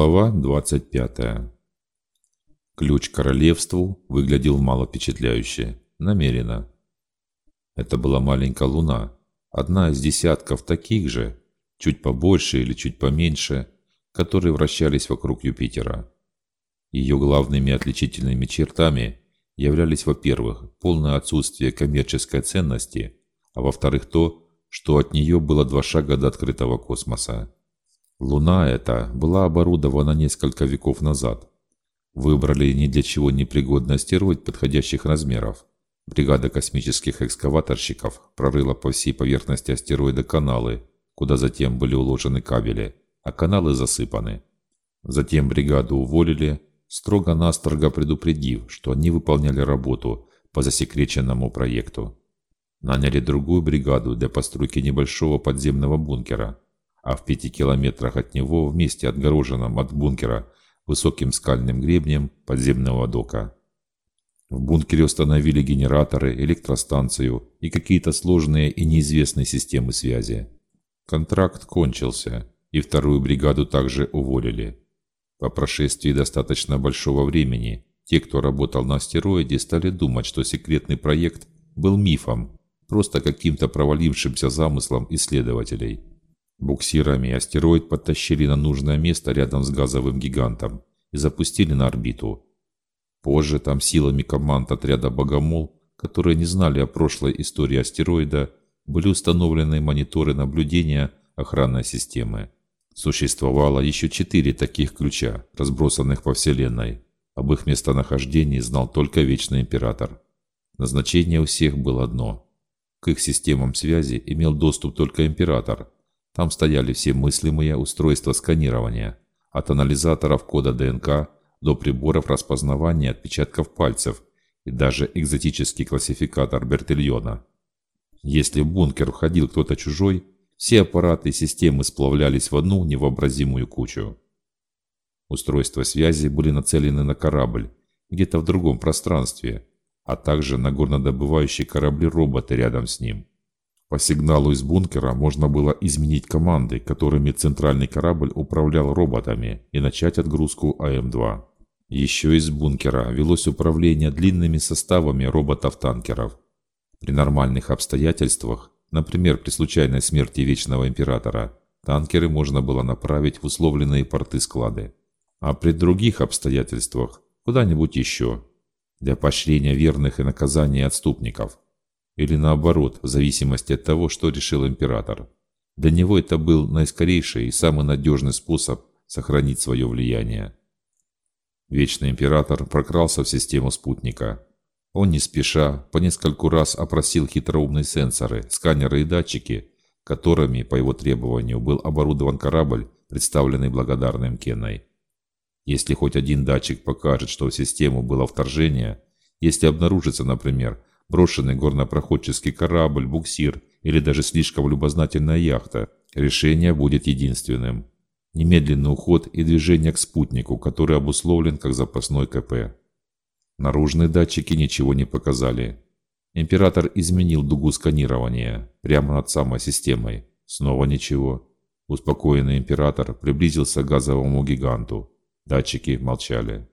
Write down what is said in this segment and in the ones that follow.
Глава 25. Ключ к королевству выглядел мало впечатляюще, намеренно. Это была маленькая луна, одна из десятков таких же, чуть побольше или чуть поменьше, которые вращались вокруг Юпитера. Ее главными отличительными чертами являлись, во-первых, полное отсутствие коммерческой ценности, а во-вторых, то, что от нее было два шага до открытого космоса. Луна эта была оборудована несколько веков назад. Выбрали ни для чего непригодный астероид подходящих размеров. Бригада космических экскаваторщиков прорыла по всей поверхности астероида каналы, куда затем были уложены кабели, а каналы засыпаны. Затем бригаду уволили, строго-настрого предупредив, что они выполняли работу по засекреченному проекту. Наняли другую бригаду для постройки небольшого подземного бункера – а в пяти километрах от него, в месте отгороженном от бункера высоким скальным гребнем подземного дока. В бункере установили генераторы, электростанцию и какие-то сложные и неизвестные системы связи. Контракт кончился, и вторую бригаду также уволили. По прошествии достаточно большого времени, те, кто работал на астероиде, стали думать, что секретный проект был мифом, просто каким-то провалившимся замыслом исследователей. Буксирами астероид подтащили на нужное место рядом с газовым гигантом и запустили на орбиту. Позже там силами команд отряда «Богомол», которые не знали о прошлой истории астероида, были установлены мониторы наблюдения охранной системы. Существовало еще четыре таких ключа, разбросанных по Вселенной. Об их местонахождении знал только Вечный Император. Назначение у всех было одно. К их системам связи имел доступ только Император – там стояли все мыслимые устройства сканирования, от анализаторов кода ДНК до приборов распознавания отпечатков пальцев и даже экзотический классификатор Бертильона. Если в бункер входил кто-то чужой, все аппараты и системы сплавлялись в одну невообразимую кучу. Устройства связи были нацелены на корабль, где-то в другом пространстве, а также на горнодобывающие корабли-роботы рядом с ним. По сигналу из бункера можно было изменить команды, которыми центральный корабль управлял роботами, и начать отгрузку АМ-2. Еще из бункера велось управление длинными составами роботов-танкеров. При нормальных обстоятельствах, например, при случайной смерти Вечного Императора, танкеры можно было направить в условленные порты-склады. А при других обстоятельствах куда-нибудь еще, для поощрения верных и наказания отступников – или наоборот, в зависимости от того, что решил император. Для него это был наискорейший и самый надежный способ сохранить свое влияние. Вечный император прокрался в систему спутника. Он не спеша по нескольку раз опросил хитроумные сенсоры, сканеры и датчики, которыми, по его требованию, был оборудован корабль, представленный благодарным Кеной. Если хоть один датчик покажет, что в систему было вторжение, если обнаружится, например, брошенный горнопроходческий корабль, буксир или даже слишком любознательная яхта, решение будет единственным. Немедленный уход и движение к спутнику, который обусловлен как запасной КП. Наружные датчики ничего не показали. Император изменил дугу сканирования прямо над самой системой. Снова ничего. Успокоенный император приблизился к газовому гиганту. Датчики молчали.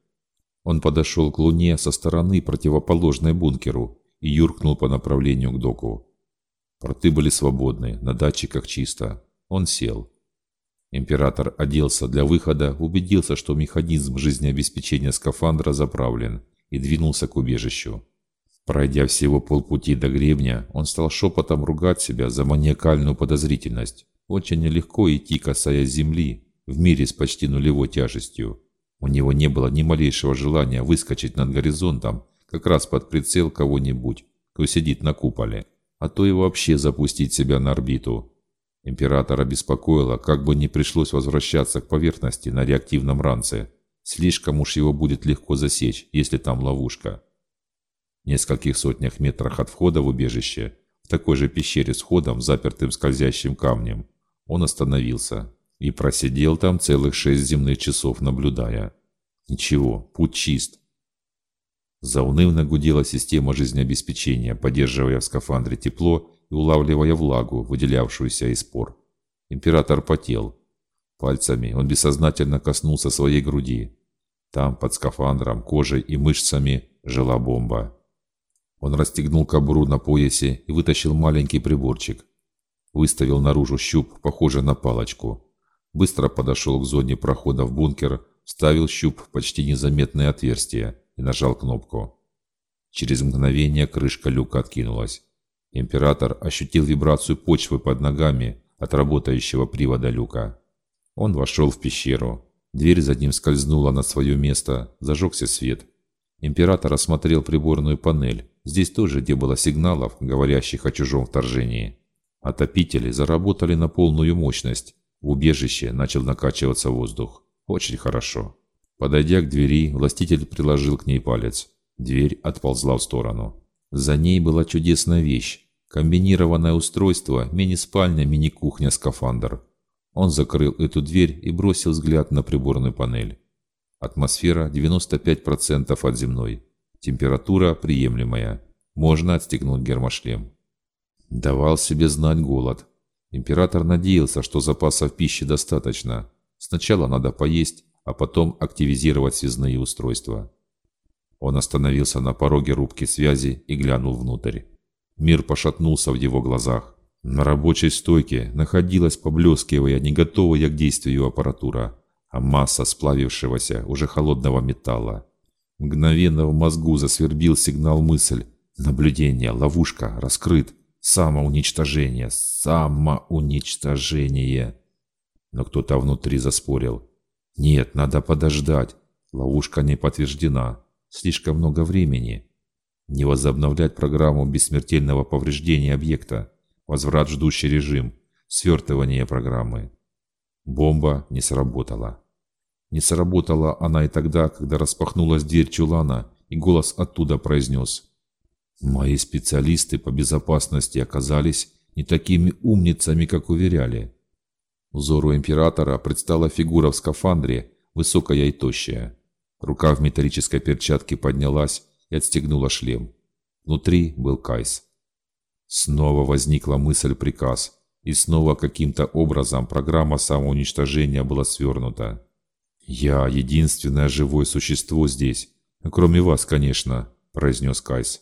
Он подошел к Луне со стороны противоположной бункеру и юркнул по направлению к доку. Порты были свободны, на датчиках чисто. Он сел. Император оделся для выхода, убедился, что механизм жизнеобеспечения скафандра заправлен, и двинулся к убежищу. Пройдя всего полпути до гребня, он стал шепотом ругать себя за маниакальную подозрительность. Очень нелегко идти, касаясь земли, в мире с почти нулевой тяжестью. У него не было ни малейшего желания выскочить над горизонтом как раз под прицел кого-нибудь, кто сидит на куполе, а то и вообще запустить себя на орбиту. Императора беспокоило, как бы не пришлось возвращаться к поверхности на реактивном ранце. Слишком уж его будет легко засечь, если там ловушка. В нескольких сотнях метрах от входа в убежище, в такой же пещере с ходом, запертым скользящим камнем, он остановился и просидел там целых шесть земных часов, наблюдая. Ничего, путь чист, Заунывно гудела система жизнеобеспечения, поддерживая в скафандре тепло и улавливая влагу, выделявшуюся из пор. Император потел. Пальцами он бессознательно коснулся своей груди. Там, под скафандром, кожей и мышцами, жила бомба. Он расстегнул кобуру на поясе и вытащил маленький приборчик. Выставил наружу щуп, похожий на палочку. Быстро подошел к зоне прохода в бункер, вставил щуп в почти незаметное отверстие и нажал кнопку. Через мгновение крышка люка откинулась. Император ощутил вибрацию почвы под ногами от работающего привода люка. Он вошел в пещеру. Дверь за ним скользнула на свое место, зажегся свет. Император осмотрел приборную панель. Здесь тоже не было сигналов, говорящих о чужом вторжении. Отопители заработали на полную мощность. В убежище начал накачиваться воздух. Очень хорошо. Подойдя к двери, властитель приложил к ней палец. Дверь отползла в сторону. За ней была чудесная вещь. Комбинированное устройство, мини-спальня, мини-кухня, скафандр. Он закрыл эту дверь и бросил взгляд на приборную панель. Атмосфера 95% от земной. Температура приемлемая. Можно отстегнуть гермошлем. Давал себе знать голод. Император надеялся, что запасов пищи достаточно. Сначала надо поесть, а потом активизировать связные устройства. Он остановился на пороге рубки связи и глянул внутрь. Мир пошатнулся в его глазах. На рабочей стойке находилась поблескивая, не готовая к действию аппаратура, а масса сплавившегося, уже холодного металла. Мгновенно в мозгу засвербил сигнал мысль. Наблюдение, ловушка, раскрыт. Самоуничтожение, самоуничтожение. Но кто-то внутри заспорил. Нет, надо подождать. Ловушка не подтверждена. Слишком много времени. Не возобновлять программу бессмертельного повреждения объекта возврат в ждущий режим, свертывание программы. Бомба не сработала. Не сработала она и тогда, когда распахнулась дверь чулана, и голос оттуда произнес. «Мои специалисты по безопасности оказались не такими умницами, как уверяли». Взору императора предстала фигура в скафандре, высокая и тощая. Рука в металлической перчатке поднялась и отстегнула шлем. Внутри был Кайс. Снова возникла мысль-приказ, и снова каким-то образом программа самоуничтожения была свернута. «Я единственное живое существо здесь, кроме вас, конечно», – произнес Кайс.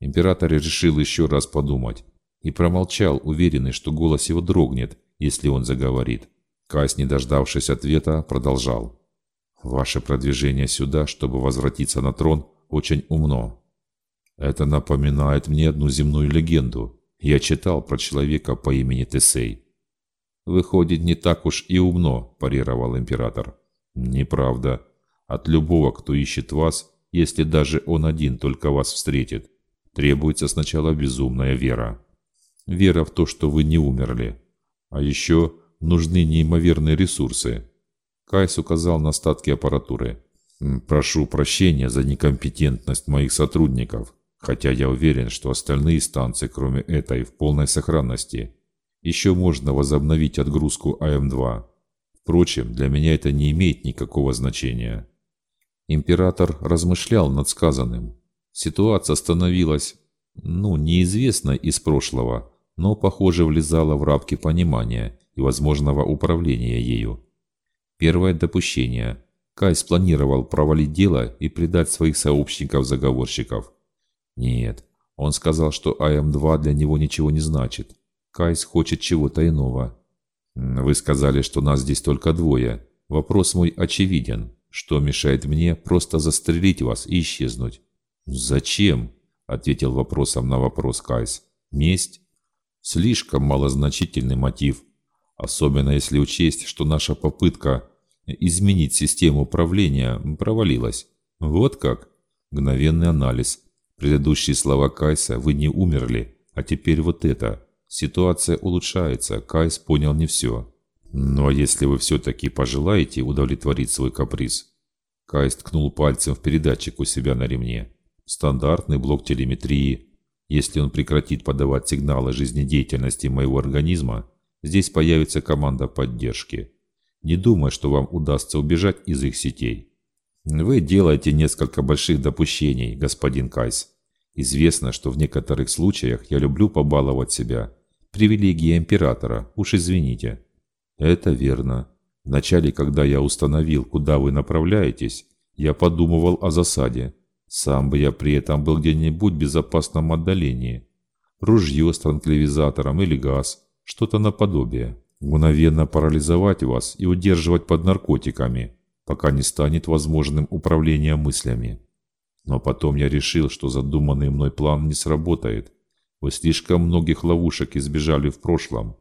Император решил еще раз подумать и промолчал, уверенный, что голос его дрогнет, если он заговорит. Кайс, не дождавшись ответа, продолжал. «Ваше продвижение сюда, чтобы возвратиться на трон, очень умно. Это напоминает мне одну земную легенду. Я читал про человека по имени Тесей. «Выходит, не так уж и умно», – парировал император. «Неправда. От любого, кто ищет вас, если даже он один только вас встретит, требуется сначала безумная вера. Вера в то, что вы не умерли. А еще нужны неимоверные ресурсы». Кайс указал на остатки аппаратуры. «Прошу прощения за некомпетентность моих сотрудников хотя я уверен, что остальные станции, кроме этой, в полной сохранности. Еще можно возобновить отгрузку АМ-2. Впрочем, для меня это не имеет никакого значения. Император размышлял над сказанным. Ситуация становилась, ну, неизвестной из прошлого, но, похоже, влезала в рамки понимания и возможного управления ею. Первое допущение. Кай спланировал провалить дело и предать своих сообщников-заговорщиков. Нет, он сказал, что АМ-2 для него ничего не значит. Кайс хочет чего-то иного. Вы сказали, что нас здесь только двое. Вопрос мой очевиден. Что мешает мне просто застрелить вас и исчезнуть? Зачем? Ответил вопросом на вопрос Кайс. Месть? Слишком малозначительный мотив. Особенно если учесть, что наша попытка изменить систему управления провалилась. Вот как? Мгновенный анализ – Предыдущие слова Кайса «Вы не умерли», а теперь вот это. Ситуация улучшается, Кайс понял не все. Ну а если вы все-таки пожелаете удовлетворить свой каприз? Кайс ткнул пальцем в передатчик у себя на ремне. Стандартный блок телеметрии. Если он прекратит подавать сигналы жизнедеятельности моего организма, здесь появится команда поддержки. Не думай, что вам удастся убежать из их сетей. Вы делаете несколько больших допущений, господин Кайс. Известно, что в некоторых случаях я люблю побаловать себя. Привилегия императора, уж извините. Это верно. Вначале, когда я установил, куда вы направляетесь, я подумывал о засаде. Сам бы я при этом был где-нибудь в безопасном отдалении. Ружье с транквилизатором или газ, что-то наподобие. Мгновенно парализовать вас и удерживать под наркотиками, пока не станет возможным управление мыслями. Но потом я решил, что задуманный мной план не сработает. Вы слишком многих ловушек избежали в прошлом.